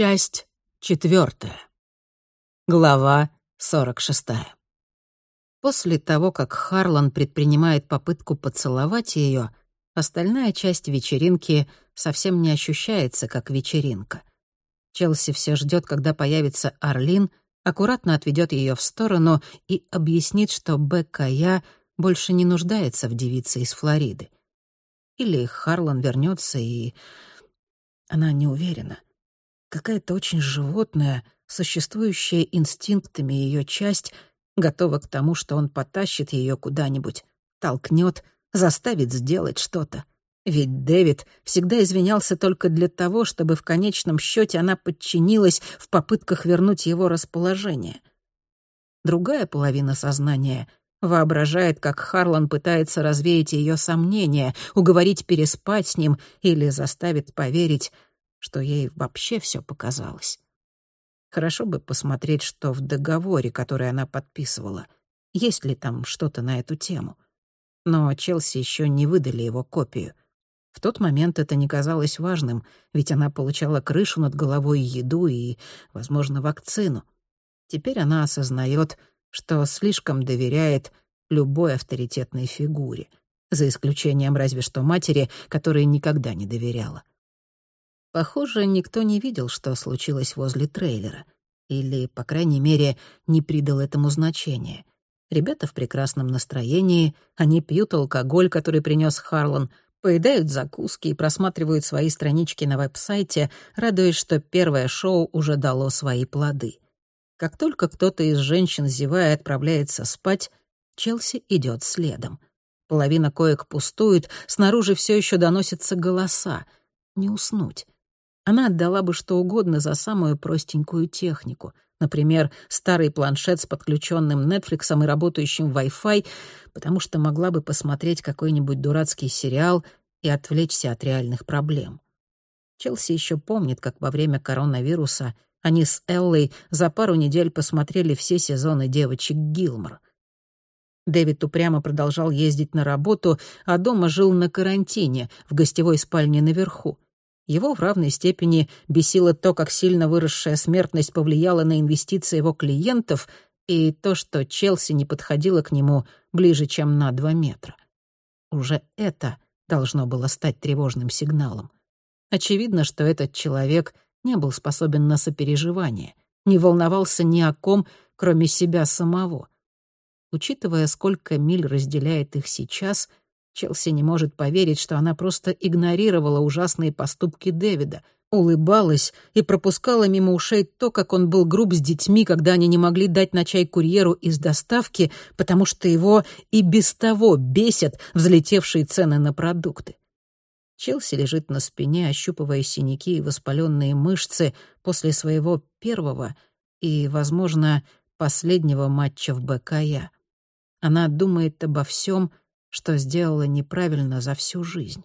Часть четвертая. Глава сорок шестая. После того, как Харлан предпринимает попытку поцеловать ее, остальная часть вечеринки совсем не ощущается как вечеринка. Челси все ждет, когда появится Арлин, аккуратно отведет ее в сторону и объяснит, что Бекка Я больше не нуждается в девице из Флориды. Или Харлан вернется и... Она не уверена какая-то очень животная, существующая инстинктами ее часть, готова к тому, что он потащит ее куда-нибудь, толкнет, заставит сделать что-то. Ведь Дэвид всегда извинялся только для того, чтобы в конечном счете она подчинилась в попытках вернуть его расположение. Другая половина сознания воображает, как Харлан пытается развеять ее сомнения, уговорить переспать с ним или заставит поверить, что ей вообще все показалось. Хорошо бы посмотреть, что в договоре, который она подписывала, есть ли там что-то на эту тему. Но Челси еще не выдали его копию. В тот момент это не казалось важным, ведь она получала крышу над головой, еду и, возможно, вакцину. Теперь она осознает, что слишком доверяет любой авторитетной фигуре, за исключением разве что матери, которой никогда не доверяла. Похоже, никто не видел, что случилось возле трейлера. Или, по крайней мере, не придал этому значения. Ребята в прекрасном настроении, они пьют алкоголь, который принес Харлан, поедают закуски и просматривают свои странички на веб-сайте, радуясь, что первое шоу уже дало свои плоды. Как только кто-то из женщин, зевая, отправляется спать, Челси идет следом. Половина коек пустует, снаружи все еще доносятся голоса. Не уснуть. Она отдала бы что угодно за самую простенькую технику. Например, старый планшет с подключенным Netflix и работающим Wi-Fi, потому что могла бы посмотреть какой-нибудь дурацкий сериал и отвлечься от реальных проблем. Челси еще помнит, как во время коронавируса они с Эллой за пару недель посмотрели все сезоны «Девочек Гилмор». Дэвид упрямо продолжал ездить на работу, а дома жил на карантине, в гостевой спальне наверху. Его в равной степени бесило то, как сильно выросшая смертность повлияла на инвестиции его клиентов, и то, что Челси не подходила к нему ближе, чем на два метра. Уже это должно было стать тревожным сигналом. Очевидно, что этот человек не был способен на сопереживание, не волновался ни о ком, кроме себя самого. Учитывая, сколько миль разделяет их сейчас — Челси не может поверить, что она просто игнорировала ужасные поступки Дэвида, улыбалась и пропускала мимо ушей то, как он был груб с детьми, когда они не могли дать на чай курьеру из доставки, потому что его и без того бесят взлетевшие цены на продукты. Челси лежит на спине, ощупывая синяки и воспаленные мышцы после своего первого и, возможно, последнего матча в БКЯ. Она думает обо всем, что сделала неправильно за всю жизнь.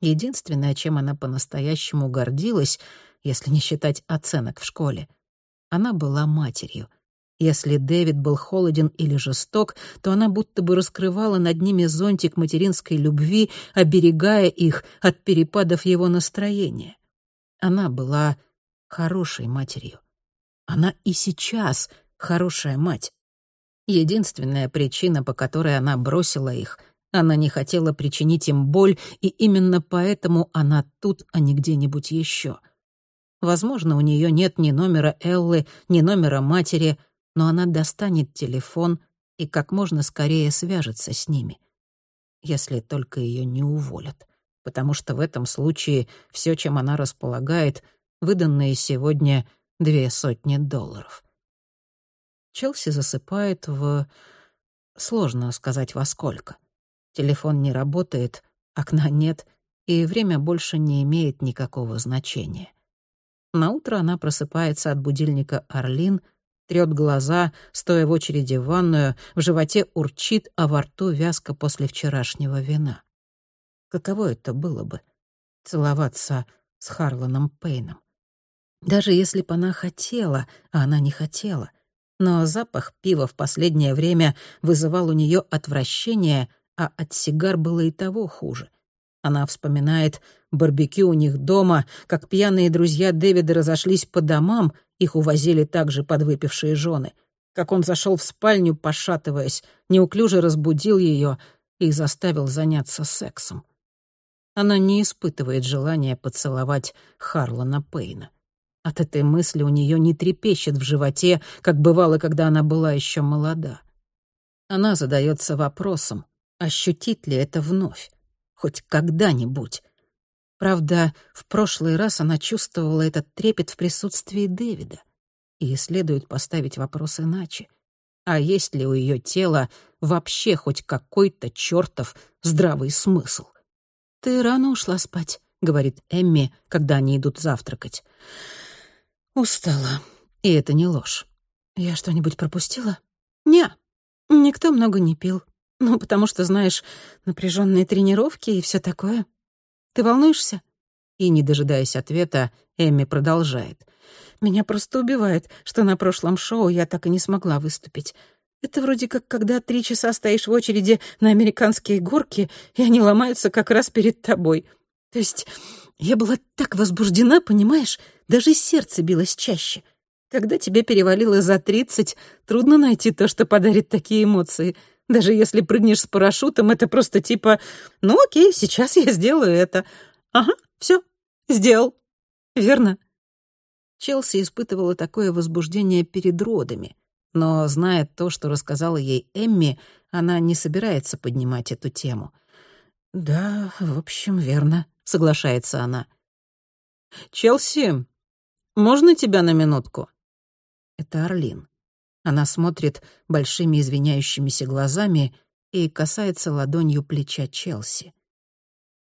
Единственное, чем она по-настоящему гордилась, если не считать оценок в школе, она была матерью. Если Дэвид был холоден или жесток, то она будто бы раскрывала над ними зонтик материнской любви, оберегая их от перепадов его настроения. Она была хорошей матерью. Она и сейчас хорошая мать. Единственная причина, по которой она бросила их, она не хотела причинить им боль, и именно поэтому она тут, а не где-нибудь еще. Возможно, у нее нет ни номера Эллы, ни номера матери, но она достанет телефон и как можно скорее свяжется с ними. Если только ее не уволят. Потому что в этом случае все, чем она располагает, выданные сегодня две сотни долларов. Челси засыпает в... Сложно сказать во сколько. Телефон не работает, окна нет, и время больше не имеет никакого значения. На утро она просыпается от будильника Орлин, трёт глаза, стоя в очереди в ванную, в животе урчит, а во рту вязко после вчерашнего вина. Каково это было бы — целоваться с Харланом Пейном? Даже если бы она хотела, а она не хотела — но запах пива в последнее время вызывал у нее отвращение, а от сигар было и того хуже. Она вспоминает барбекю у них дома, как пьяные друзья Дэвида разошлись по домам, их увозили также подвыпившие жены, как он зашел в спальню, пошатываясь, неуклюже разбудил ее и заставил заняться сексом. Она не испытывает желания поцеловать Харлана Пейна. От этой мысли у нее не трепещет в животе, как бывало, когда она была еще молода. Она задается вопросом, ощутит ли это вновь, хоть когда-нибудь. Правда, в прошлый раз она чувствовала этот трепет в присутствии Дэвида. И следует поставить вопрос иначе. А есть ли у ее тела вообще хоть какой-то чертов здравый смысл? «Ты рано ушла спать», — говорит Эмми, когда они идут завтракать. «Устала. И это не ложь. Я что-нибудь пропустила?» «Не, никто много не пил. Ну, потому что, знаешь, напряженные тренировки и все такое. Ты волнуешься?» И, не дожидаясь ответа, Эмми продолжает. «Меня просто убивает, что на прошлом шоу я так и не смогла выступить. Это вроде как когда три часа стоишь в очереди на американские горки, и они ломаются как раз перед тобой. То есть я была так возбуждена, понимаешь? Даже сердце билось чаще. Когда тебе перевалило за тридцать, трудно найти то, что подарит такие эмоции. Даже если прыгнешь с парашютом, это просто типа «Ну окей, сейчас я сделаю это». Ага, все, сделал. Верно? Челси испытывала такое возбуждение перед родами — но, зная то, что рассказала ей Эмми, она не собирается поднимать эту тему. «Да, в общем, верно», — соглашается она. «Челси, можно тебя на минутку?» Это Орлин. Она смотрит большими извиняющимися глазами и касается ладонью плеча Челси.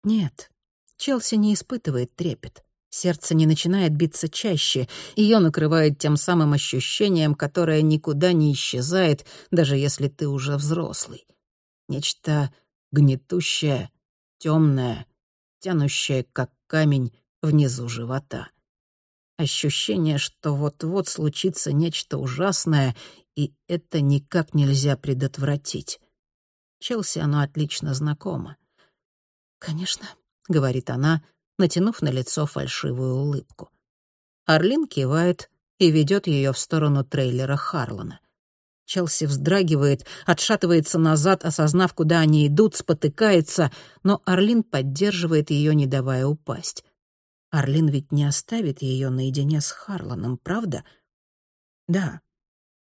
Нет, Челси не испытывает трепет. Сердце не начинает биться чаще, ее накрывает тем самым ощущением, которое никуда не исчезает, даже если ты уже взрослый. Нечто гнетущее, темное, тянущее, как камень, внизу живота. Ощущение, что вот-вот случится нечто ужасное, и это никак нельзя предотвратить. Челси оно отлично знакомо. «Конечно», — говорит она, — натянув на лицо фальшивую улыбку. Орлин кивает и ведет ее в сторону трейлера Харлана. Челси вздрагивает, отшатывается назад, осознав, куда они идут, спотыкается, но Орлин поддерживает ее, не давая упасть. Орлин ведь не оставит ее наедине с Харланом, правда? Да.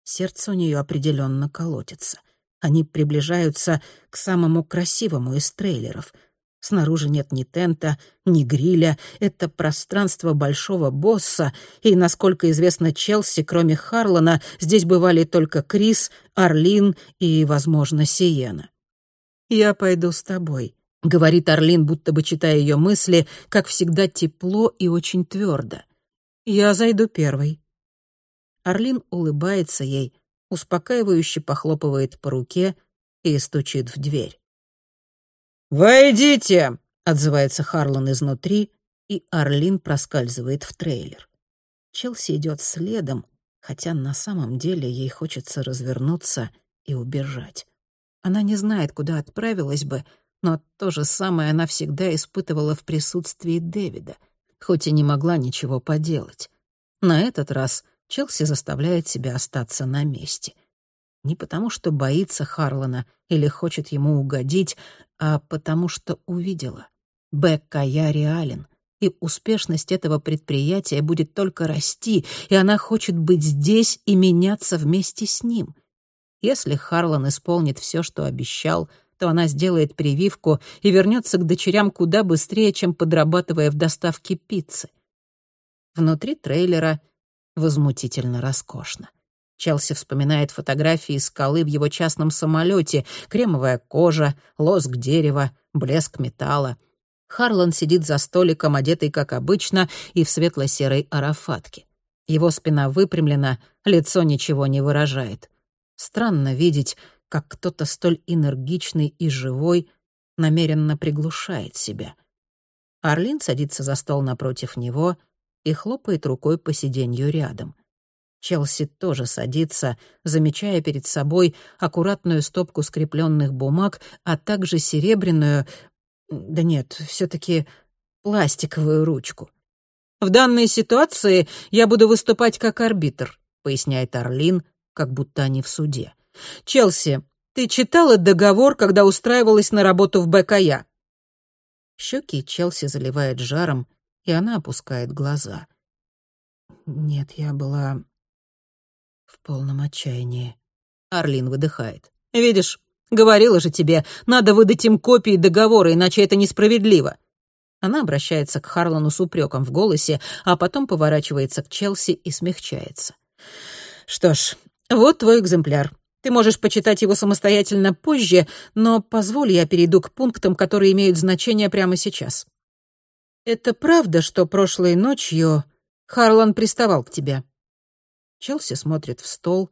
Сердце у нее определенно колотится. Они приближаются к самому красивому из трейлеров — Снаружи нет ни тента, ни гриля. Это пространство большого босса, и, насколько известно Челси, кроме Харлана, здесь бывали только Крис, Орлин и, возможно, Сиена. «Я пойду с тобой», — говорит Орлин, будто бы читая ее мысли, как всегда тепло и очень твердо. «Я зайду первой». Орлин улыбается ей, успокаивающе похлопывает по руке и стучит в дверь. «Войдите!» — отзывается Харлан изнутри, и Орлин проскальзывает в трейлер. Челси идет следом, хотя на самом деле ей хочется развернуться и убежать. Она не знает, куда отправилась бы, но то же самое она всегда испытывала в присутствии Дэвида, хоть и не могла ничего поделать. На этот раз Челси заставляет себя остаться на месте. Не потому, что боится Харлана или хочет ему угодить, а потому что увидела. Бекка я реален, и успешность этого предприятия будет только расти, и она хочет быть здесь и меняться вместе с ним. Если Харлан исполнит все, что обещал, то она сделает прививку и вернется к дочерям куда быстрее, чем подрабатывая в доставке пиццы. Внутри трейлера возмутительно роскошно. Челси вспоминает фотографии скалы в его частном самолете, кремовая кожа, лоск дерева, блеск металла. Харлан сидит за столиком, одетый, как обычно, и в светло-серой арафатке. Его спина выпрямлена, лицо ничего не выражает. Странно видеть, как кто-то столь энергичный и живой намеренно приглушает себя. Арлин садится за стол напротив него и хлопает рукой по сиденью рядом. Челси тоже садится, замечая перед собой аккуратную стопку скрепленных бумаг, а также серебряную, Да нет, все-таки пластиковую ручку. В данной ситуации я буду выступать как арбитр, поясняет Орлин, как будто они в суде. Челси, ты читала договор, когда устраивалась на работу в БКЯ? Щеки Челси заливает жаром, и она опускает глаза. Нет, я была в полном отчаянии. Орлин выдыхает. Видишь, говорила же тебе, надо выдать им копии договора, иначе это несправедливо. Она обращается к Харлану с упреком в голосе, а потом поворачивается к Челси и смягчается. «Что ж, вот твой экземпляр. Ты можешь почитать его самостоятельно позже, но позволь я перейду к пунктам, которые имеют значение прямо сейчас. Это правда, что прошлой ночью Харлан приставал к тебе?» Челси смотрит в стол,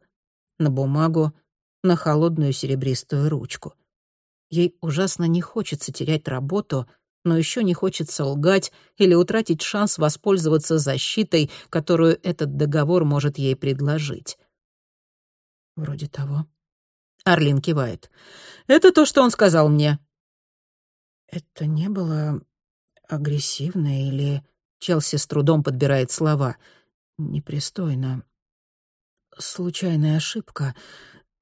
на бумагу, на холодную серебристую ручку. Ей ужасно не хочется терять работу, но еще не хочется лгать или утратить шанс воспользоваться защитой, которую этот договор может ей предложить. Вроде того. Арлин кивает. Это то, что он сказал мне. Это не было агрессивно или... Челси с трудом подбирает слова. Непристойно. Случайная ошибка.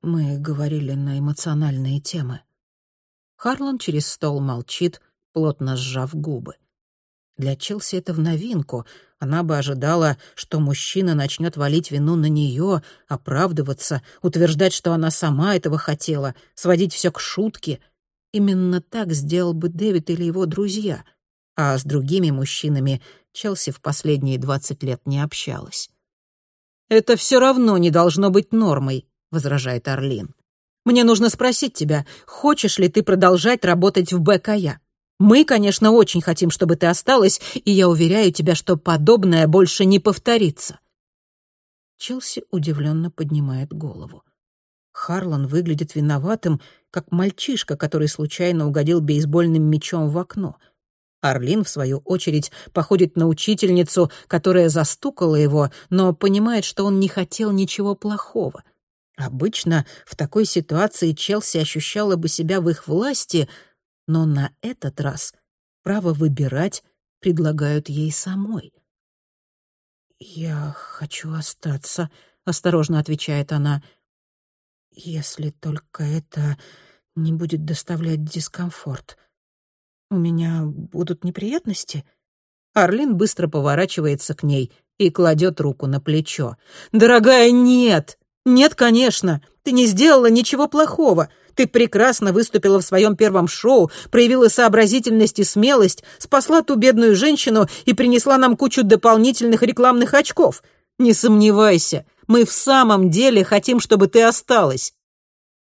Мы говорили на эмоциональные темы. Харлан через стол молчит, плотно сжав губы. Для Челси это в новинку. Она бы ожидала, что мужчина начнет валить вину на нее, оправдываться, утверждать, что она сама этого хотела, сводить все к шутке. Именно так сделал бы Дэвид или его друзья. А с другими мужчинами Челси в последние двадцать лет не общалась. «Это все равно не должно быть нормой», — возражает Орлин. «Мне нужно спросить тебя, хочешь ли ты продолжать работать в БКЯ? Мы, конечно, очень хотим, чтобы ты осталась, и я уверяю тебя, что подобное больше не повторится». Челси удивленно поднимает голову. Харлан выглядит виноватым, как мальчишка, который случайно угодил бейсбольным мячом в окно. Орлин, в свою очередь, походит на учительницу, которая застукала его, но понимает, что он не хотел ничего плохого. Обычно в такой ситуации Челси ощущала бы себя в их власти, но на этот раз право выбирать предлагают ей самой. «Я хочу остаться», — осторожно отвечает она, — «если только это не будет доставлять дискомфорт. У меня будут неприятности?» Арлин быстро поворачивается к ней и кладет руку на плечо. «Дорогая, нет! Нет, конечно! Ты не сделала ничего плохого. Ты прекрасно выступила в своем первом шоу, проявила сообразительность и смелость, спасла ту бедную женщину и принесла нам кучу дополнительных рекламных очков. Не сомневайся, мы в самом деле хотим, чтобы ты осталась».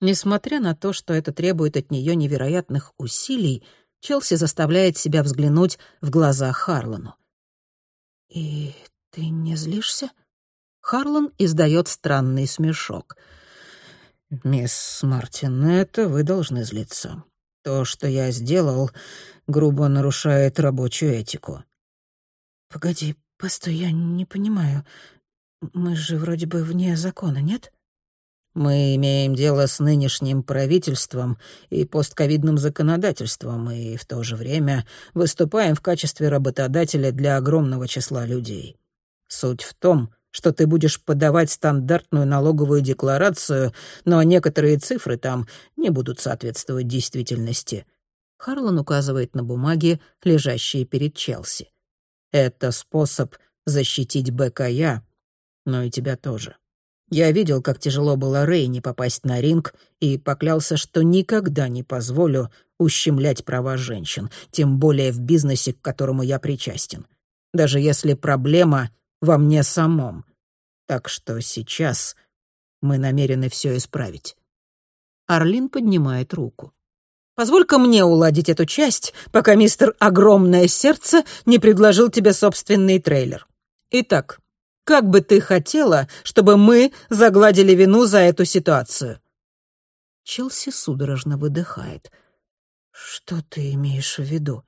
Несмотря на то, что это требует от нее невероятных усилий, Челси заставляет себя взглянуть в глаза Харлану. «И ты не злишься?» Харлан издает странный смешок — «Мисс Мартин, это вы должны злиться. То, что я сделал, грубо нарушает рабочую этику». «Погоди, постой, я не понимаю. Мы же вроде бы вне закона, нет?» «Мы имеем дело с нынешним правительством и постковидным законодательством, и в то же время выступаем в качестве работодателя для огромного числа людей. Суть в том, что ты будешь подавать стандартную налоговую декларацию, но некоторые цифры там не будут соответствовать действительности. Харлан указывает на бумаги, лежащие перед Челси. Это способ защитить БКЯ, но и тебя тоже. Я видел, как тяжело было Рейни попасть на ринг, и поклялся, что никогда не позволю ущемлять права женщин, тем более в бизнесе, к которому я причастен. Даже если проблема во мне самом. Так что сейчас мы намерены все исправить. Арлин поднимает руку. «Позволь-ка мне уладить эту часть, пока мистер Огромное Сердце не предложил тебе собственный трейлер. Итак, как бы ты хотела, чтобы мы загладили вину за эту ситуацию?» Челси судорожно выдыхает. «Что ты имеешь в виду?»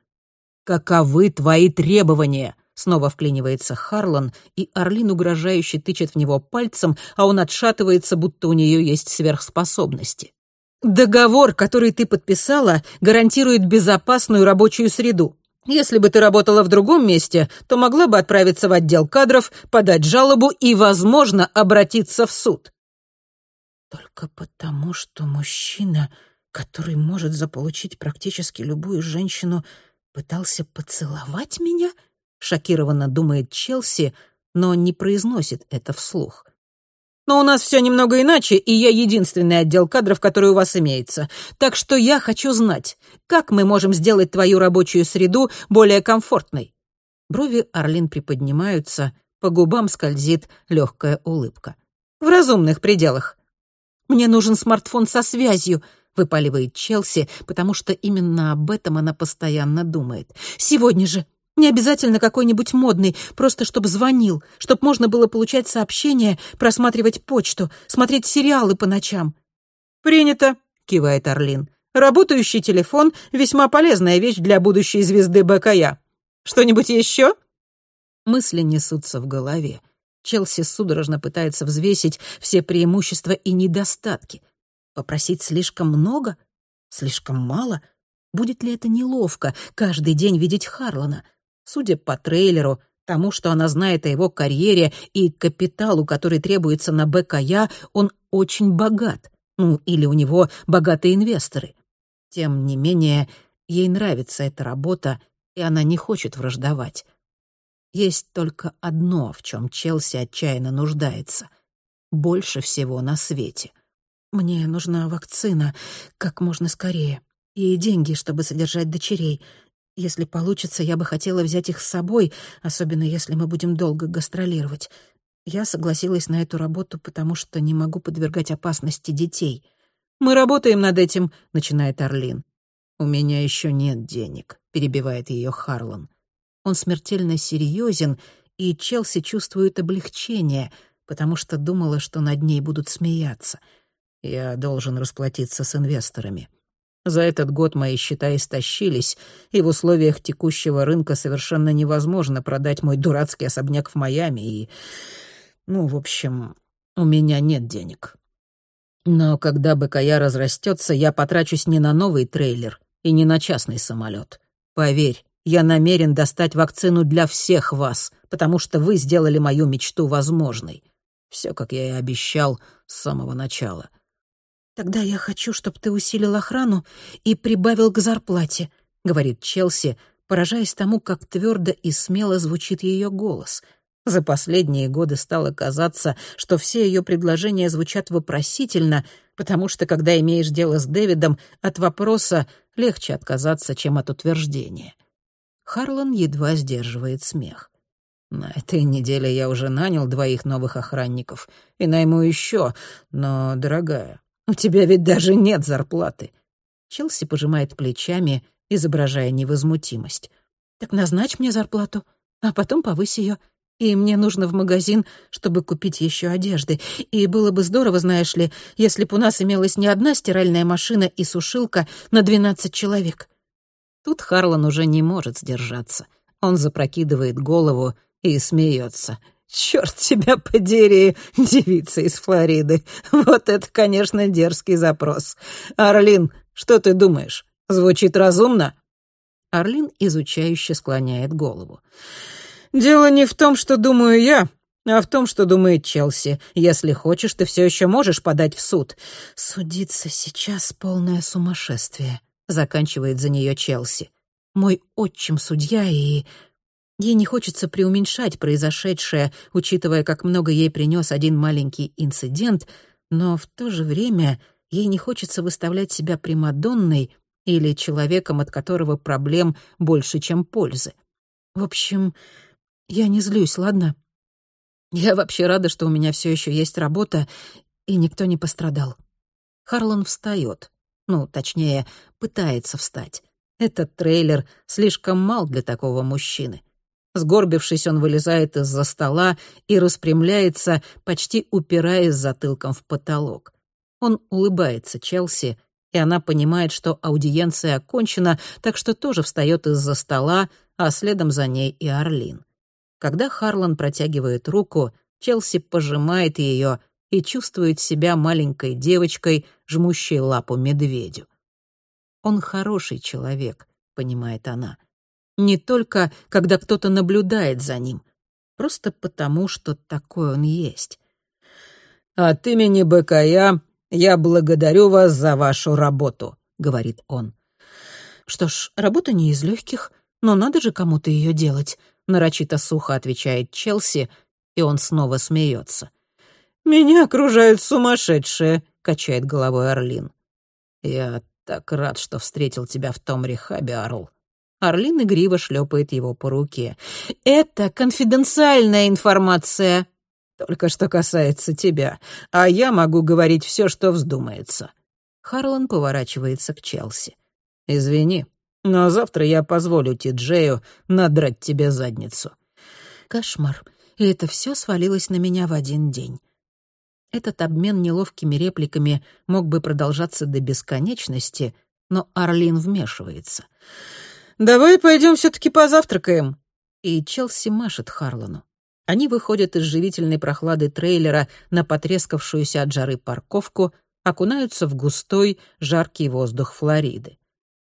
«Каковы твои требования?» Снова вклинивается Харлан, и Орлин угрожающе тычет в него пальцем, а он отшатывается, будто у нее есть сверхспособности. Договор, который ты подписала, гарантирует безопасную рабочую среду. Если бы ты работала в другом месте, то могла бы отправиться в отдел кадров, подать жалобу и, возможно, обратиться в суд. Только потому, что мужчина, который может заполучить практически любую женщину, пытался поцеловать меня? Шокированно думает Челси, но не произносит это вслух. Но у нас все немного иначе, и я единственный отдел кадров, который у вас имеется. Так что я хочу знать, как мы можем сделать твою рабочую среду более комфортной?» Брови Орлин приподнимаются, по губам скользит легкая улыбка. «В разумных пределах». «Мне нужен смартфон со связью», — выпаливает Челси, потому что именно об этом она постоянно думает. «Сегодня же. Не обязательно какой-нибудь модный, просто чтобы звонил, чтобы можно было получать сообщения, просматривать почту, смотреть сериалы по ночам». «Принято», — кивает Орлин. «Работающий телефон — весьма полезная вещь для будущей звезды БКЯ. Что-нибудь еще?» Мысли несутся в голове. Челси судорожно пытается взвесить все преимущества и недостатки. Попросить слишком много? Слишком мало? Будет ли это неловко каждый день видеть Харлана? Судя по трейлеру, тому, что она знает о его карьере и капиталу, который требуется на БКЯ, он очень богат. Ну, или у него богатые инвесторы. Тем не менее, ей нравится эта работа, и она не хочет враждовать. Есть только одно, в чем Челси отчаянно нуждается. Больше всего на свете. Мне нужна вакцина как можно скорее. И деньги, чтобы содержать дочерей. Если получится, я бы хотела взять их с собой, особенно если мы будем долго гастролировать. Я согласилась на эту работу, потому что не могу подвергать опасности детей. «Мы работаем над этим», — начинает Орлин. «У меня еще нет денег», — перебивает ее Харлан. Он смертельно серьезен, и Челси чувствует облегчение, потому что думала, что над ней будут смеяться. «Я должен расплатиться с инвесторами. За этот год мои счета истощились, и в условиях текущего рынка совершенно невозможно продать мой дурацкий особняк в Майами, и... Ну, в общем, у меня нет денег. Но когда БКЯ разрастется, я потрачусь не на новый трейлер и не на частный самолет. Поверь, я намерен достать вакцину для всех вас, потому что вы сделали мою мечту возможной. Все, как я и обещал с самого начала — «Тогда я хочу, чтобы ты усилил охрану и прибавил к зарплате», — говорит Челси, поражаясь тому, как твердо и смело звучит ее голос. За последние годы стало казаться, что все ее предложения звучат вопросительно, потому что, когда имеешь дело с Дэвидом, от вопроса легче отказаться, чем от утверждения. Харлан едва сдерживает смех. На этой неделе я уже нанял двоих новых охранников и найму еще, но, дорогая, у тебя ведь даже нет зарплаты». Челси пожимает плечами, изображая невозмутимость. «Так назначь мне зарплату, а потом повысь ее. И мне нужно в магазин, чтобы купить еще одежды. И было бы здорово, знаешь ли, если бы у нас имелась не одна стиральная машина и сушилка на двенадцать человек». Тут Харлан уже не может сдержаться. Он запрокидывает голову и смеется. Черт тебя подери, девица из Флориды. Вот это, конечно, дерзкий запрос. Орлин, что ты думаешь? Звучит разумно? Орлин изучающе склоняет голову. Дело не в том, что думаю я, а в том, что думает Челси. Если хочешь, ты все еще можешь подать в суд. Судиться сейчас полное сумасшествие, заканчивает за нее Челси. Мой отчим судья и Ей не хочется преуменьшать произошедшее, учитывая, как много ей принес один маленький инцидент, но в то же время ей не хочется выставлять себя примадонной или человеком, от которого проблем больше, чем пользы. В общем, я не злюсь, ладно? Я вообще рада, что у меня все еще есть работа, и никто не пострадал. Харлан встает. Ну, точнее, пытается встать. Этот трейлер слишком мал для такого мужчины. Сгорбившись, он вылезает из-за стола и распрямляется, почти упираясь затылком в потолок. Он улыбается Челси, и она понимает, что аудиенция окончена, так что тоже встает из-за стола, а следом за ней и Орлин. Когда Харлан протягивает руку, Челси пожимает ее и чувствует себя маленькой девочкой, жмущей лапу медведю. Он хороший человек, понимает она. Не только, когда кто-то наблюдает за ним, просто потому, что такой он есть. «От имени БКЯ я благодарю вас за вашу работу», — говорит он. «Что ж, работа не из легких, но надо же кому-то ее делать», — нарочито сухо отвечает Челси, и он снова смеется. «Меня окружают сумасшедшие», — качает головой Орлин. «Я так рад, что встретил тебя в том рехабе, Арл». Орлин игриво шлепает его по руке. «Это конфиденциальная информация», только что касается тебя, а я могу говорить все, что вздумается». Харлан поворачивается к Челси. «Извини, но завтра я позволю Ти-Джею надрать тебе задницу». Кошмар. И это все свалилось на меня в один день. Этот обмен неловкими репликами мог бы продолжаться до бесконечности, но Орлин вмешивается. «Давай пойдем все-таки позавтракаем». И Челси машет Харлану. Они выходят из живительной прохлады трейлера на потрескавшуюся от жары парковку, окунаются в густой, жаркий воздух Флориды.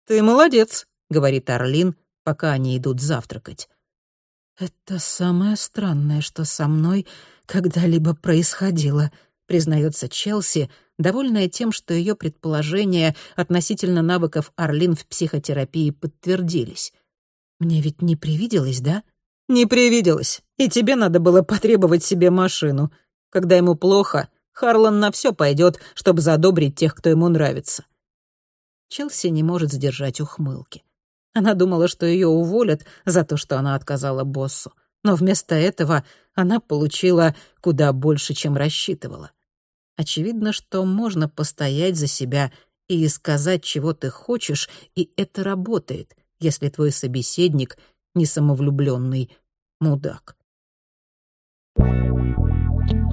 «Ты молодец», — говорит Орлин, пока они идут завтракать. «Это самое странное, что со мной когда-либо происходило», — признается Челси, довольная тем, что ее предположения относительно навыков Орлин в психотерапии подтвердились. «Мне ведь не привиделось, да?» «Не привиделось, и тебе надо было потребовать себе машину. Когда ему плохо, Харлан на все пойдет, чтобы задобрить тех, кто ему нравится». Челси не может сдержать ухмылки. Она думала, что ее уволят за то, что она отказала боссу. Но вместо этого она получила куда больше, чем рассчитывала. Очевидно, что можно постоять за себя и сказать, чего ты хочешь, и это работает, если твой собеседник — несамовлюбленный мудак. Thank you.